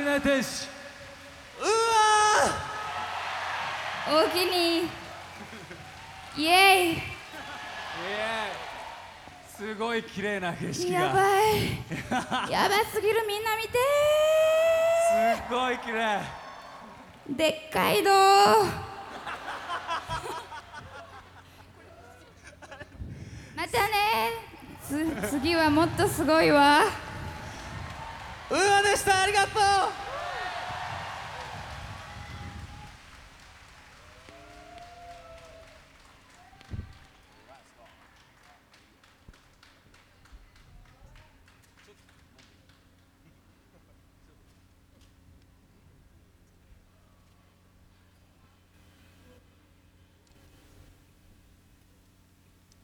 りない天使。おおきに。イエイ。すごい綺麗な景色やがばい。やばすぎる。みんな見て。すごい綺麗。でっかいどまたね。つ次はもっとすごいわ。うわでした。ありがとう。